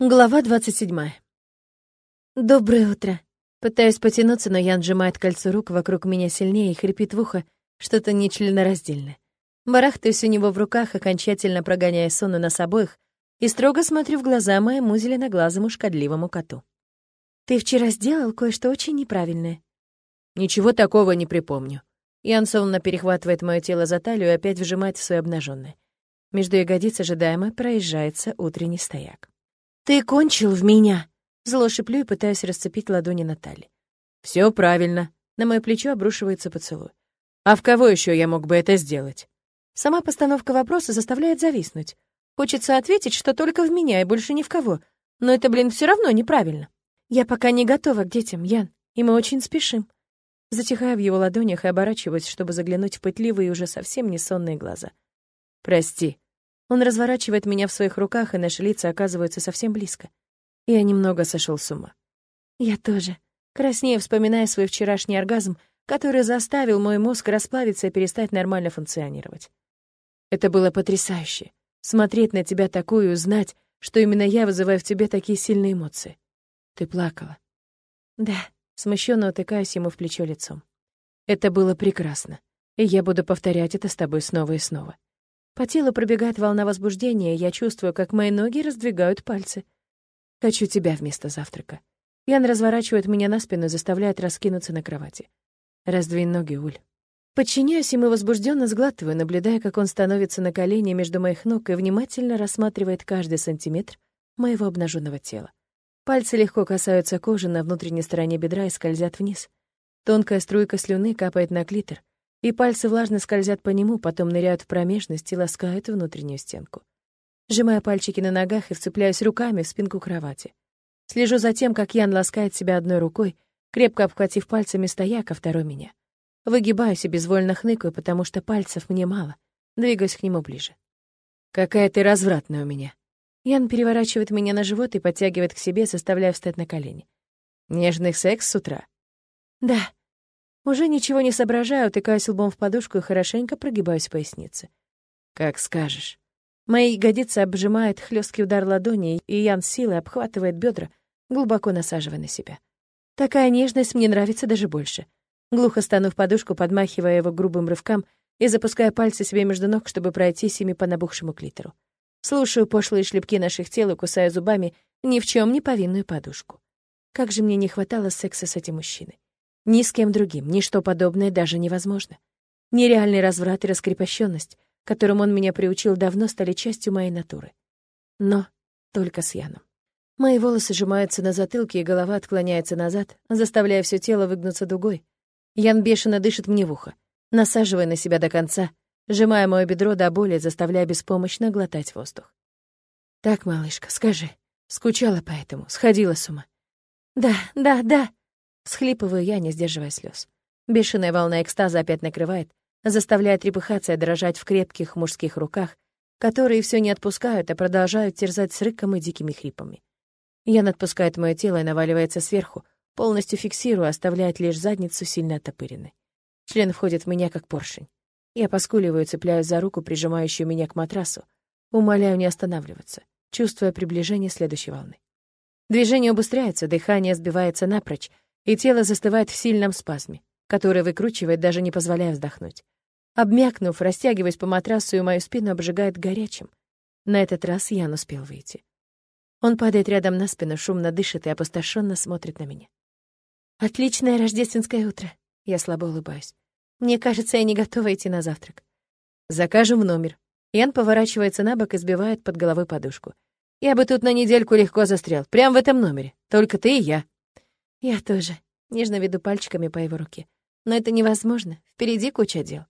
Глава 27. Доброе утро. Пытаюсь потянуться, но Ян сжимает кольцо рук вокруг меня сильнее и хрипит в ухо что-то нечленораздельное. Барахтаюсь у него в руках, окончательно прогоняя сон у нас обоих, и строго смотрю в глаза моему зеленоглазому шкодливому коту. «Ты вчера сделал кое-что очень неправильное». «Ничего такого не припомню». Ян сонно перехватывает мое тело за талию и опять вжимает в свое обнаженное. Между ягодиц ожидаемо проезжается утренний стояк. «Ты кончил в меня!» Зло шиплю и пытаюсь расцепить ладони Натальи. Все правильно». На мое плечо обрушивается поцелуй. «А в кого еще я мог бы это сделать?» Сама постановка вопроса заставляет зависнуть. Хочется ответить, что только в меня и больше ни в кого. Но это, блин, все равно неправильно. Я пока не готова к детям, Ян, и мы очень спешим. Затихаю в его ладонях и оборачиваюсь, чтобы заглянуть в пытливые уже совсем не сонные глаза. «Прости», он разворачивает меня в своих руках, и наши лица оказываются совсем близко. Я немного сошел с ума. Я тоже. Краснее вспоминая свой вчерашний оргазм, который заставил мой мозг расплавиться и перестать нормально функционировать. Это было потрясающе. Смотреть на тебя такую знать, что именно я вызываю в тебе такие сильные эмоции. Ты плакала. Да, смущенно утыкаюсь ему в плечо лицом. Это было прекрасно, и я буду повторять это с тобой снова и снова. По телу пробегает волна возбуждения, я чувствую, как мои ноги раздвигают пальцы. Хочу тебя вместо завтрака. Ян разворачивает меня на спину и заставляет раскинуться на кровати. Раздвинь ноги, Уль. Подчиняюсь ему возбужденно сглатываю, наблюдая, как он становится на колени между моих ног и внимательно рассматривает каждый сантиметр моего обнаженного тела. Пальцы легко касаются кожи на внутренней стороне бедра и скользят вниз. Тонкая струйка слюны капает на клитор, и пальцы влажно скользят по нему, потом ныряют в промежность и ласкают внутреннюю стенку. Сжимая пальчики на ногах и вцепляюсь руками в спинку кровати. Слежу за тем, как Ян ласкает себя одной рукой, крепко обхватив пальцами стояка, второй меня. Выгибаюсь и безвольно хныкаю, потому что пальцев мне мало. Двигаюсь к нему ближе. «Какая ты развратная у меня!» Ян переворачивает меня на живот и подтягивает к себе, заставляя встать на колени. «Нежный секс с утра?» «Да», уже ничего не соображаю, утыкаюсь лбом в подушку и хорошенько прогибаюсь в пояснице. «Как скажешь». Мои ягодицы обжимает хлесткий удар ладони, и Ян силой обхватывает бедра, глубоко насаживая на себя. Такая нежность мне нравится даже больше. Глухо стану в подушку, подмахивая его грубым рывкам и запуская пальцы себе между ног, чтобы пройтись ими по набухшему клитору. Слушаю пошлые шлепки наших тел и кусаю зубами ни в чем не повинную подушку. Как же мне не хватало секса с этим мужчиной. Ни с кем другим, ничто подобное даже невозможно. Нереальный разврат и раскрепощенность, которым он меня приучил, давно стали частью моей натуры. Но только с Яном. Мои волосы сжимаются на затылке, и голова отклоняется назад, заставляя все тело выгнуться дугой. Ян бешено дышит мне в ухо, насаживая на себя до конца, сжимая мое бедро до боли, заставляя беспомощно глотать воздух. «Так, малышка, скажи, скучала по этому, сходила с ума?» «Да, да, да», Схлипываю я, не сдерживая слез. Бешеная волна экстаза опять накрывает, заставляя трепыхаться и дрожать в крепких мужских руках, которые все не отпускают, а продолжают терзать с рыком и дикими хрипами. Ян отпускает мое тело и наваливается сверху, полностью фиксируя, оставляет лишь задницу сильно оттопыренной. Член входит в меня, как поршень. Я поскуливаю, цепляюсь за руку, прижимающую меня к матрасу, умоляю не останавливаться, чувствуя приближение следующей волны. Движение убыстряется, дыхание сбивается напрочь, и тело застывает в сильном спазме, который выкручивает, даже не позволяя вздохнуть. Обмякнув, растягиваясь по матрасу, и мою спину обжигает горячим. На этот раз Ян успел выйти. Он падает рядом на спину, шумно дышит и опустошенно смотрит на меня. «Отличное рождественское утро!» Я слабо улыбаюсь. «Мне кажется, я не готова идти на завтрак». «Закажем в номер». Ян поворачивается на бок и сбивает под головой подушку. «Я бы тут на недельку легко застрял, прямо в этом номере. Только ты и я». Я тоже. Нежно веду пальчиками по его руке. Но это невозможно. Впереди куча дел.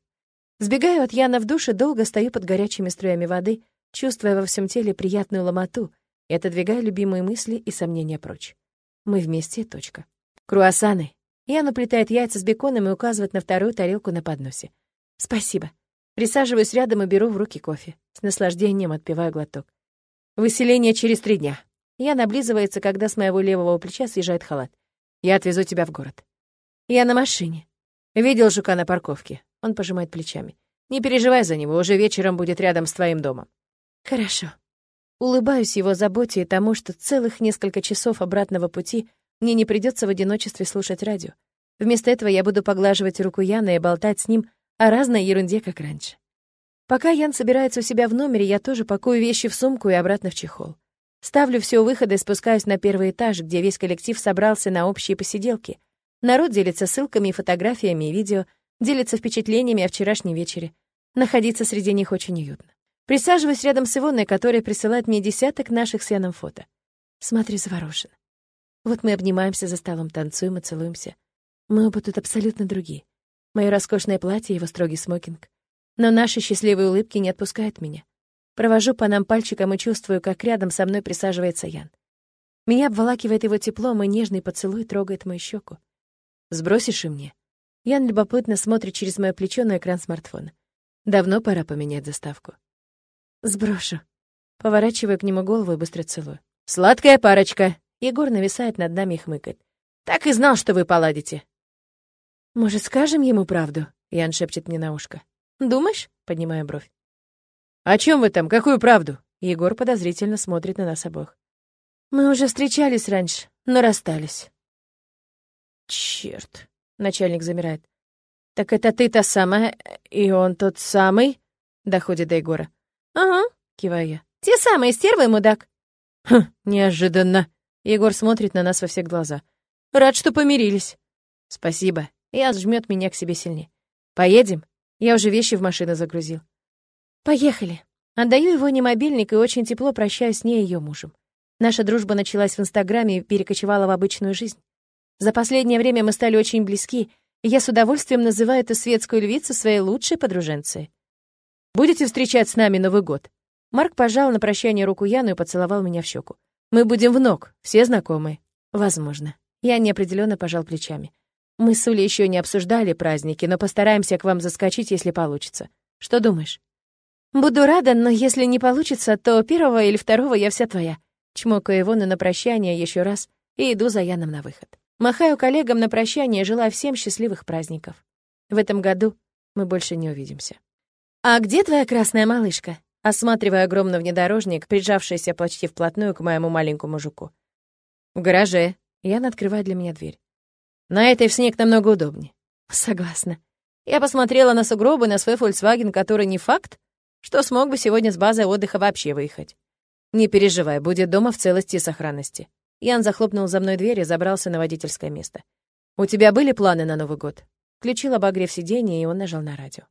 Сбегаю от Яна в душе, долго стою под горячими струями воды, чувствуя во всем теле приятную ломоту и отодвигаю любимые мысли и сомнения прочь. Мы вместе, точка. Круассаны. Ян уплетает яйца с беконом и указывает на вторую тарелку на подносе. Спасибо. Присаживаюсь рядом и беру в руки кофе. С наслаждением отпиваю глоток. Выселение через три дня. Ян облизывается, когда с моего левого плеча съезжает халат. Я отвезу тебя в город. Я на машине. Видел жука на парковке. Он пожимает плечами. Не переживай за него, уже вечером будет рядом с твоим домом. Хорошо. Улыбаюсь его заботе и тому, что целых несколько часов обратного пути мне не придется в одиночестве слушать радио. Вместо этого я буду поглаживать руку Яна и болтать с ним о разной ерунде, как раньше. Пока Ян собирается у себя в номере, я тоже пакую вещи в сумку и обратно в чехол. Ставлю все у выхода и спускаюсь на первый этаж, где весь коллектив собрался на общие посиделки. Народ делится ссылками и фотографиями и видео, делится впечатлениями о вчерашнем вечере. Находиться среди них очень уютно. Присаживаюсь рядом с Ивоной, которая присылает мне десяток наших с Яном фото. Смотрю завороженно. Вот мы обнимаемся за столом, танцуем и целуемся. Мы оба тут абсолютно другие. Мое роскошное платье, его строгий смокинг. Но наши счастливые улыбки не отпускают меня. Провожу по нам пальчиком и чувствую, как рядом со мной присаживается Ян. Меня обволакивает его теплом, и нежный поцелуй трогает мою щеку. «Сбросишь и мне?» Ян любопытно смотрит через мое плечо на экран смартфона. Давно пора поменять заставку. Сброшу. Поворачиваю к нему голову и быстро целую. «Сладкая парочка!» Егор нависает над нами и хмыкает. «Так и знал, что вы поладите!» «Может, скажем ему правду?» Ян шепчет мне на ушко. Думаешь? Поднимаю бровь. О чем вы там? Какую правду? Егор подозрительно смотрит на нас обоих. Мы уже встречались раньше, но расстались. Черт. Начальник замирает. Так это ты та самая, и он тот самый? Доходит до Егора. Ага, киваю я. Те самые, стервы, мудак. Хм, неожиданно. Егор смотрит на нас во все глаза. Рад, что помирились. Спасибо. И жмет меня к себе сильнее. Поедем? Я уже вещи в машину загрузил. Поехали. Отдаю его не мобильник и очень тепло прощаюсь с ней и ее мужем. Наша дружба началась в Инстаграме и перекочевала в обычную жизнь. За последнее время мы стали очень близки, и я с удовольствием называю эту светскую львицу своей лучшей подруженцей. «Будете встречать с нами Новый год?» Марк пожал на прощание руку Яну и поцеловал меня в щеку. «Мы будем в ног, все знакомые». «Возможно». Я неопределенно пожал плечами. Мы с Улей еще не обсуждали праздники, но постараемся к вам заскочить, если получится. Что думаешь? Буду рада, но если не получится, то первого или второго я вся твоя. Чмокаю его на прощание еще раз и иду за Яном на выход. Махаю коллегам на прощание, желаю всем счастливых праздников. В этом году мы больше не увидимся. «А где твоя красная малышка?» Осматривая огромный внедорожник, прижавшийся почти вплотную к моему маленькому жуку. «В гараже». Ян открывает для меня дверь. На этой в снег намного удобнее. Согласна. Я посмотрела на сугробы, на свой Volkswagen, который не факт, что смог бы сегодня с базы отдыха вообще выехать. Не переживай, будет дома в целости и сохранности. Ян захлопнул за мной дверь и забрался на водительское место. «У тебя были планы на Новый год?» Включил обогрев сиденья, и он нажал на радио.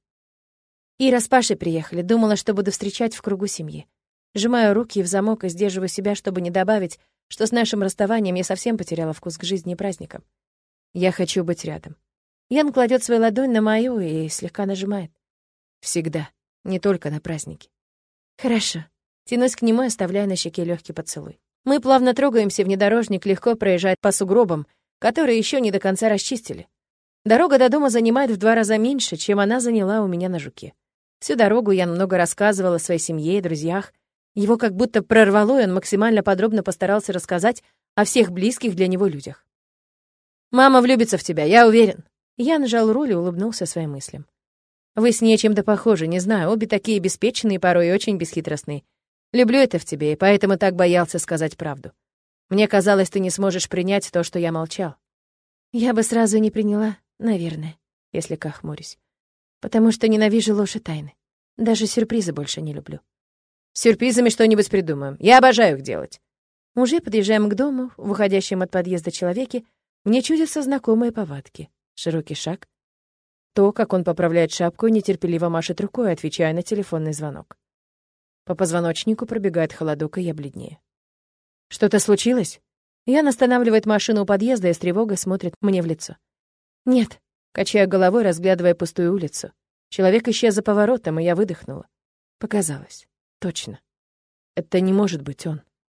Ира с Пашей приехали, думала, что буду встречать в кругу семьи. Сжимаю руки в замок и сдерживаю себя, чтобы не добавить, что с нашим расставанием я совсем потеряла вкус к жизни и праздникам. Я хочу быть рядом. Ян кладет свою ладонь на мою и слегка нажимает. Всегда, не только на праздники. Хорошо. Тянусь к нему и оставляю на щеке легкий поцелуй. Мы плавно трогаемся, внедорожник легко проезжает по сугробам, которые еще не до конца расчистили. Дорога до дома занимает в два раза меньше, чем она заняла у меня на жуке. Всю дорогу я много рассказывала о своей семье и друзьях. Его как будто прорвало, и он максимально подробно постарался рассказать о всех близких для него людях. Мама влюбится в тебя, я уверен». Я нажал руль и улыбнулся своим мыслям. «Вы с ней чем-то похожи, не знаю, обе такие беспечные, порой очень бесхитростные. Люблю это в тебе, и поэтому так боялся сказать правду. Мне казалось, ты не сможешь принять то, что я молчал. Я бы сразу не приняла, наверное, если кахмурюсь. Потому что ненавижу ложь и тайны. Даже сюрпризы больше не люблю. С сюрпризами что-нибудь придумаем. Я обожаю их делать. Уже подъезжаем к дому, в уходящем от подъезда человеке, мне чудятся знакомые повадки. Широкий шаг. То, как он поправляет шапку и нетерпеливо машет рукой, отвечая на телефонный звонок. По позвоночнику пробегает холодок, и я бледнее. «Что-то случилось?» Ян останавливает машину у подъезда и с тревогой смотрит мне в лицо. «Нет», — качая головой, разглядывая пустую улицу. Человек исчез за поворотом, и я выдохнула. Показалось. Точно. Это не может быть он.